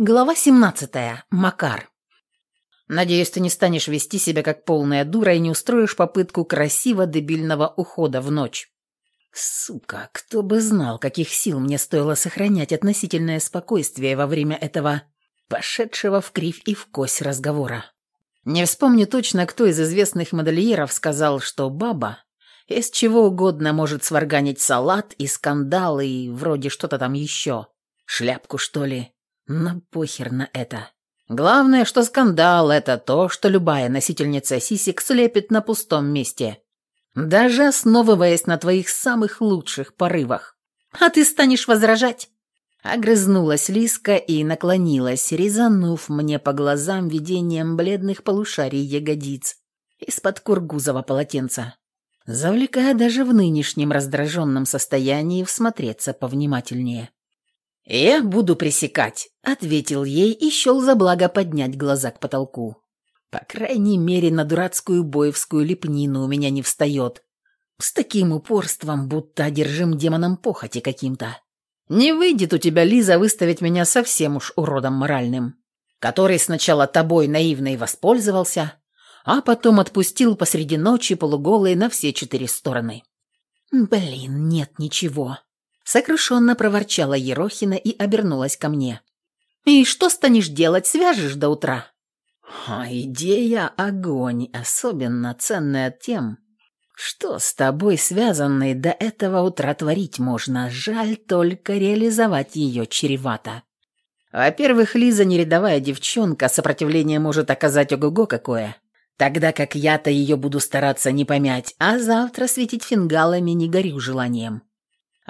Глава 17. Макар. Надеюсь, ты не станешь вести себя как полная дура и не устроишь попытку красиво-дебильного ухода в ночь. Сука, кто бы знал, каких сил мне стоило сохранять относительное спокойствие во время этого пошедшего в кривь и в кось разговора. Не вспомню точно, кто из известных модельеров сказал, что баба из чего угодно может сварганить салат и скандалы и вроде что-то там еще. Шляпку, что ли? Но похер на это. Главное, что скандал – это то, что любая носительница сисек слепит на пустом месте, даже основываясь на твоих самых лучших порывах. А ты станешь возражать? Огрызнулась Лиска и наклонилась, резанув мне по глазам видением бледных полушарий ягодиц из-под кургузого полотенца, завлекая даже в нынешнем раздраженном состоянии всмотреться повнимательнее. «Я буду пресекать», — ответил ей и счел за благо поднять глаза к потолку. «По крайней мере, на дурацкую боевскую лепнину у меня не встает. С таким упорством, будто одержим демоном похоти каким-то. Не выйдет у тебя, Лиза, выставить меня совсем уж уродом моральным, который сначала тобой наивно и воспользовался, а потом отпустил посреди ночи полуголые на все четыре стороны». «Блин, нет ничего», Сокрушенно проворчала Ерохина и обернулась ко мне. «И что станешь делать? Свяжешь до утра?» а «Идея – огонь, особенно ценная тем, что с тобой связанной до этого утра творить можно. Жаль только реализовать ее чревато. Во-первых, Лиза не рядовая девчонка, сопротивление может оказать ого-го какое. Тогда как я-то ее буду стараться не помять, а завтра светить фингалами не горю желанием.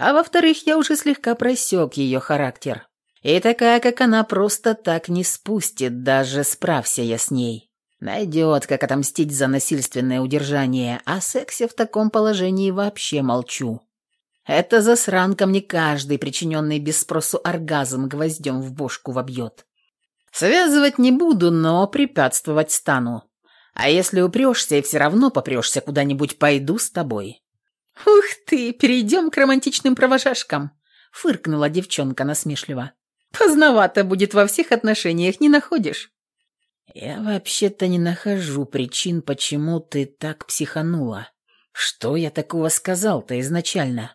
А во-вторых, я уже слегка просек ее характер. И такая, как она, просто так не спустит, даже справься я с ней. Найдет, как отомстить за насильственное удержание, о сексе в таком положении вообще молчу. Это засранка мне каждый, причиненный без спросу оргазм, гвоздем в бошку вобьет. Связывать не буду, но препятствовать стану. А если упрешься и все равно попрешься куда-нибудь, пойду с тобой. «Ух ты, перейдем к романтичным провожашкам!» — фыркнула девчонка насмешливо. «Поздновато будет во всех отношениях, не находишь?» «Я вообще-то не нахожу причин, почему ты так психанула. Что я такого сказал-то изначально?»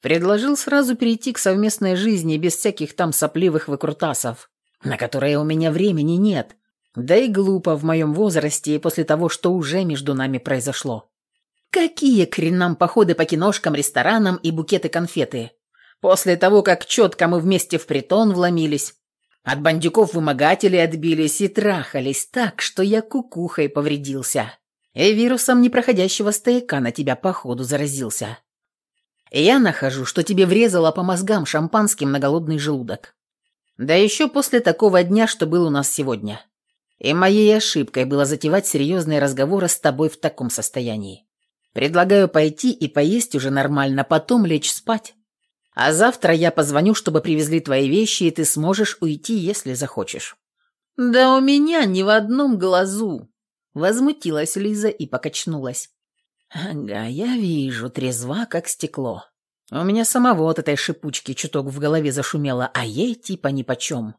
Предложил сразу перейти к совместной жизни без всяких там сопливых выкрутасов, на которые у меня времени нет. Да и глупо в моем возрасте и после того, что уже между нами произошло. Какие к хренам походы по киношкам, ресторанам и букеты-конфеты? После того, как четко мы вместе в притон вломились, от бандюков-вымогателей отбились и трахались так, что я кукухой повредился. И вирусом непроходящего стояка на тебя походу заразился. Я нахожу, что тебе врезало по мозгам шампанским на голодный желудок. Да еще после такого дня, что был у нас сегодня. И моей ошибкой было затевать серьезные разговоры с тобой в таком состоянии. Предлагаю пойти и поесть уже нормально, потом лечь спать. А завтра я позвоню, чтобы привезли твои вещи, и ты сможешь уйти, если захочешь». «Да у меня ни в одном глазу!» Возмутилась Лиза и покачнулась. «Ага, я вижу, трезва, как стекло. У меня самого от этой шипучки чуток в голове зашумело, а ей типа нипочем.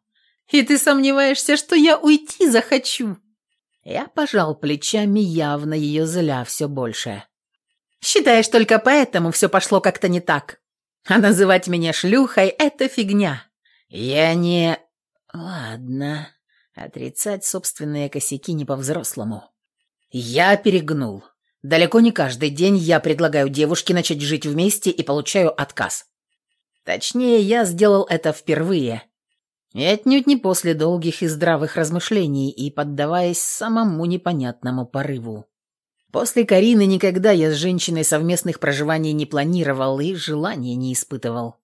И ты сомневаешься, что я уйти захочу?» Я пожал плечами, явно ее зля все больше. Считаешь, только поэтому все пошло как-то не так. А называть меня шлюхой – это фигня. Я не... Ладно. Отрицать собственные косяки не по-взрослому. Я перегнул. Далеко не каждый день я предлагаю девушке начать жить вместе и получаю отказ. Точнее, я сделал это впервые. И отнюдь не после долгих и здравых размышлений и поддаваясь самому непонятному порыву. После Карины никогда я с женщиной совместных проживаний не планировал и желания не испытывал.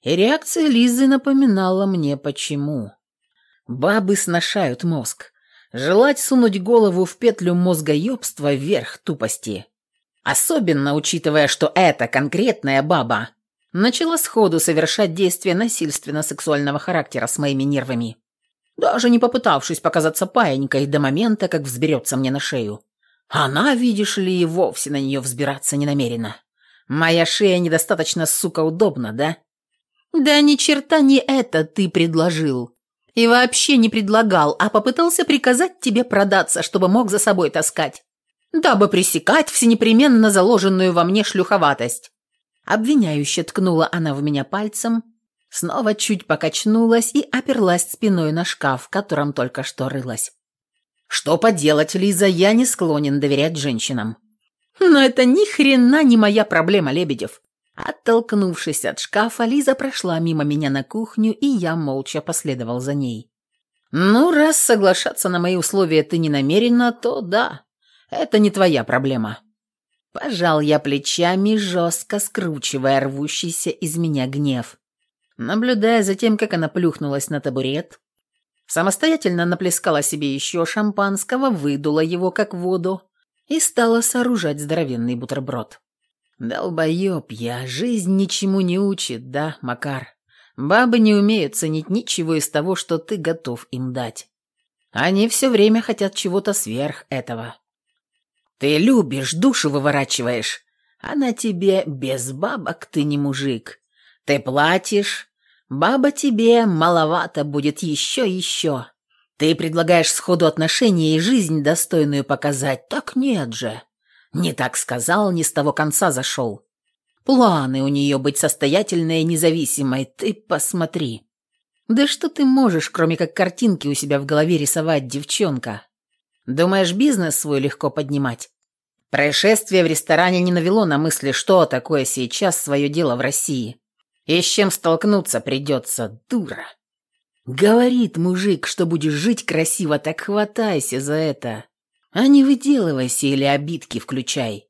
И реакция Лизы напоминала мне почему. Бабы сношают мозг. Желать сунуть голову в петлю мозгоебства вверх тупости. Особенно учитывая, что эта конкретная баба начала сходу совершать действия насильственно-сексуального характера с моими нервами, даже не попытавшись показаться паенькой до момента, как взберется мне на шею. Она, видишь ли, вовсе на нее взбираться не намерена. Моя шея недостаточно, сука, удобна, да? Да ни черта не это ты предложил. И вообще не предлагал, а попытался приказать тебе продаться, чтобы мог за собой таскать, дабы пресекать всенепременно заложенную во мне шлюховатость. Обвиняюще ткнула она в меня пальцем, снова чуть покачнулась и оперлась спиной на шкаф, в котором только что рылась. Что поделать, Лиза, я не склонен доверять женщинам. Но это ни хрена не моя проблема, Лебедев. Оттолкнувшись от шкафа, Лиза прошла мимо меня на кухню, и я молча последовал за ней. «Ну, раз соглашаться на мои условия ты не намерена, то да, это не твоя проблема». Пожал я плечами, жестко скручивая рвущийся из меня гнев. Наблюдая за тем, как она плюхнулась на табурет, самостоятельно наплескала себе еще шампанского, выдула его как воду и стала сооружать здоровенный бутерброд. «Долбоеб я, жизнь ничему не учит, да, Макар? Бабы не умеют ценить ничего из того, что ты готов им дать. Они все время хотят чего-то сверх этого. Ты любишь, душу выворачиваешь, а на тебе без бабок ты не мужик. Ты платишь, баба тебе маловато будет еще-еще. Ты предлагаешь сходу отношения и жизнь достойную показать, так нет же». Не так сказал, не с того конца зашел. Планы у нее быть состоятельной и независимой, ты посмотри. Да что ты можешь, кроме как картинки у себя в голове рисовать, девчонка? Думаешь, бизнес свой легко поднимать? Происшествие в ресторане не навело на мысли, что такое сейчас свое дело в России. И с чем столкнуться придется, дура. Говорит мужик, что будешь жить красиво, так хватайся за это. А не выделывайся или обидки включай.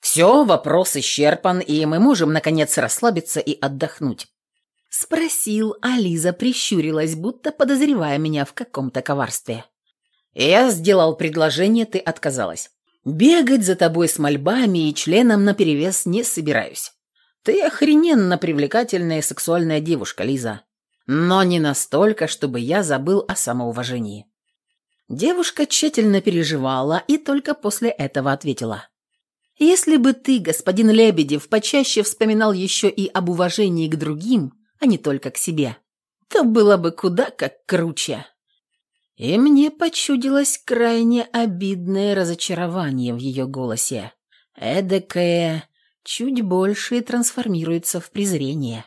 Все, вопрос исчерпан, и мы можем, наконец, расслабиться и отдохнуть. Спросил, а Лиза прищурилась, будто подозревая меня в каком-то коварстве. Я сделал предложение, ты отказалась. Бегать за тобой с мольбами и членом наперевес не собираюсь. Ты охрененно привлекательная сексуальная девушка, Лиза. Но не настолько, чтобы я забыл о самоуважении. Девушка тщательно переживала и только после этого ответила. «Если бы ты, господин Лебедев, почаще вспоминал еще и об уважении к другим, а не только к себе, то было бы куда как круче». И мне почудилось крайне обидное разочарование в ее голосе. Эдакое чуть больше трансформируется в презрение.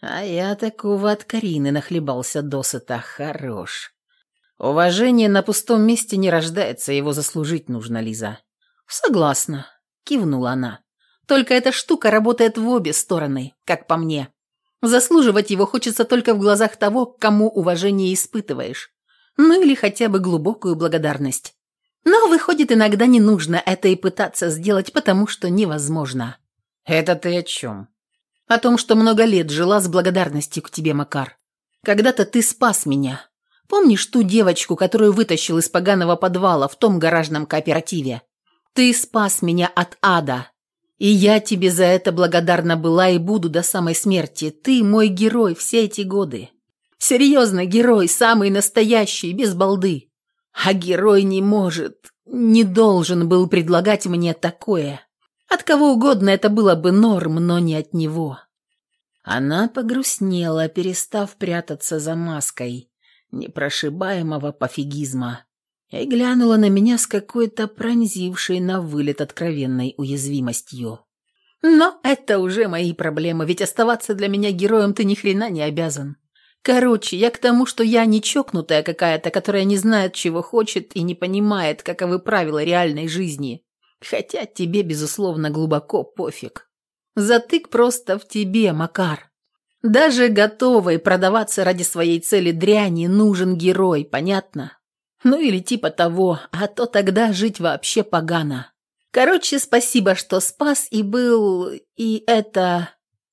А я такого от Карины нахлебался досыта хорош. Уважение на пустом месте не рождается, его заслужить нужно, Лиза. Согласна, кивнула она. Только эта штука работает в обе стороны, как по мне. Заслуживать его хочется только в глазах того, кому уважение испытываешь. Ну или хотя бы глубокую благодарность. Но, выходит, иногда не нужно это и пытаться сделать, потому что невозможно. Это ты о чем? О том, что много лет жила с благодарностью к тебе, Макар. Когда-то ты спас меня, Помнишь ту девочку, которую вытащил из поганого подвала в том гаражном кооперативе? Ты спас меня от ада. И я тебе за это благодарна была и буду до самой смерти. Ты мой герой все эти годы. Серьезно, герой, самый настоящий, без балды. А герой не может, не должен был предлагать мне такое. От кого угодно это было бы норм, но не от него. Она погрустнела, перестав прятаться за маской непрошибаемого пофигизма и глянула на меня с какой-то пронзившей на вылет откровенной уязвимостью. Но это уже мои проблемы, ведь оставаться для меня героем ты ни хрена не обязан. Короче, я к тому, что я не чокнутая какая-то, которая не знает, чего хочет и не понимает, каковы правила реальной жизни. Хотя тебе, безусловно, глубоко пофиг. Затык просто в тебе, Макар. Даже готовой продаваться ради своей цели дряни нужен герой, понятно? Ну или типа того, а то тогда жить вообще погано. Короче, спасибо, что спас и был... и это...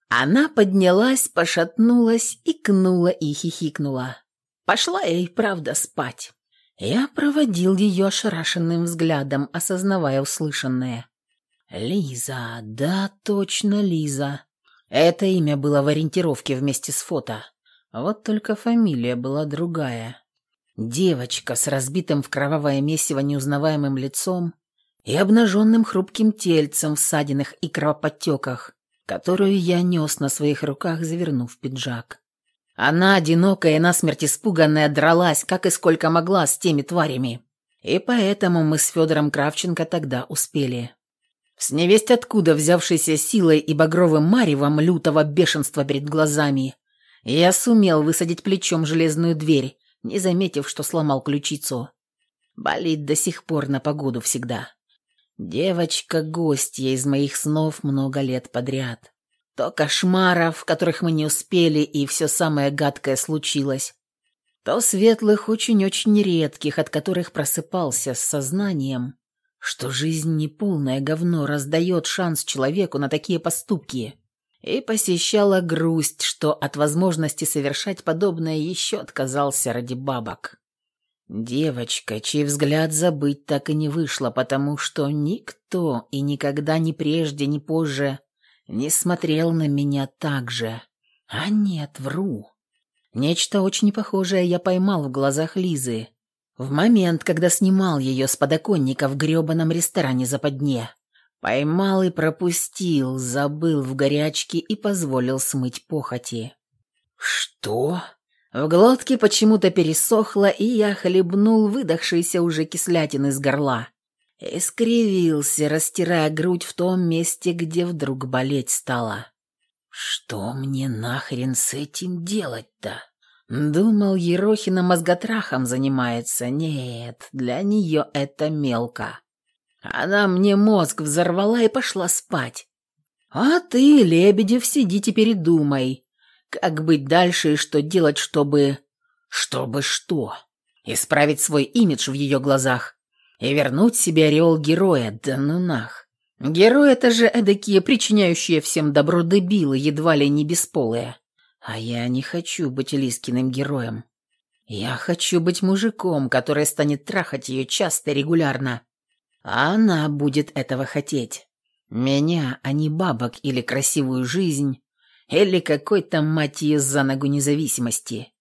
Она поднялась, пошатнулась, икнула и хихикнула. Пошла я и правда спать. Я проводил ее ошарашенным взглядом, осознавая услышанное. «Лиза, да, точно Лиза. Это имя было в ориентировке вместе с фото. Вот только фамилия была другая. Девочка с разбитым в кровавое месиво неузнаваемым лицом и обнаженным хрупким тельцем в ссадинах и кровоподтеках, которую я нес на своих руках, завернув пиджак. Она, одинокая и насмерть испуганная, дралась, как и сколько могла, с теми тварями. И поэтому мы с Федором Кравченко тогда успели. С невесть откуда взявшейся силой и багровым маревом лютого бешенства перед глазами, я сумел высадить плечом железную дверь, не заметив, что сломал ключицу. Болит до сих пор на погоду всегда. Девочка-гостья из моих снов много лет подряд. То кошмаров, которых мы не успели, и все самое гадкое случилось. То светлых, очень-очень редких, от которых просыпался с сознанием, что жизнь не полное говно раздает шанс человеку на такие поступки. И посещала грусть, что от возможности совершать подобное еще отказался ради бабок. Девочка, чей взгляд забыть так и не вышло, потому что никто и никогда ни прежде, ни позже не смотрел на меня так же. А нет, вру. Нечто очень похожее я поймал в глазах Лизы. В момент, когда снимал ее с подоконника в грёбаном ресторане западне. Поймал и пропустил, забыл в горячке и позволил смыть похоти. «Что?» В глотке почему-то пересохло, и я хлебнул выдохшийся уже кислятин из горла. И скривился, растирая грудь в том месте, где вдруг болеть стало. «Что мне нахрен с этим делать-то?» Думал, Ерохина мозготрахом занимается. Нет, для нее это мелко. Она мне мозг взорвала и пошла спать. А ты, Лебедев, сиди теперь и думай, как быть дальше и что делать, чтобы... Чтобы что? Исправить свой имидж в ее глазах и вернуть себе ореол героя, да ну нах. Герои — это же эдакие, причиняющие всем добро дебилы, едва ли не бесполые. А я не хочу быть Лискиным героем. Я хочу быть мужиком, который станет трахать ее часто и регулярно. А она будет этого хотеть. Меня, а не бабок или красивую жизнь, или какой-то, мать ее, за ногу независимости.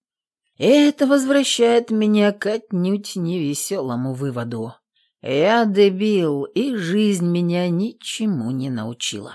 И это возвращает меня к отнюдь невеселому выводу. Я дебил, и жизнь меня ничему не научила.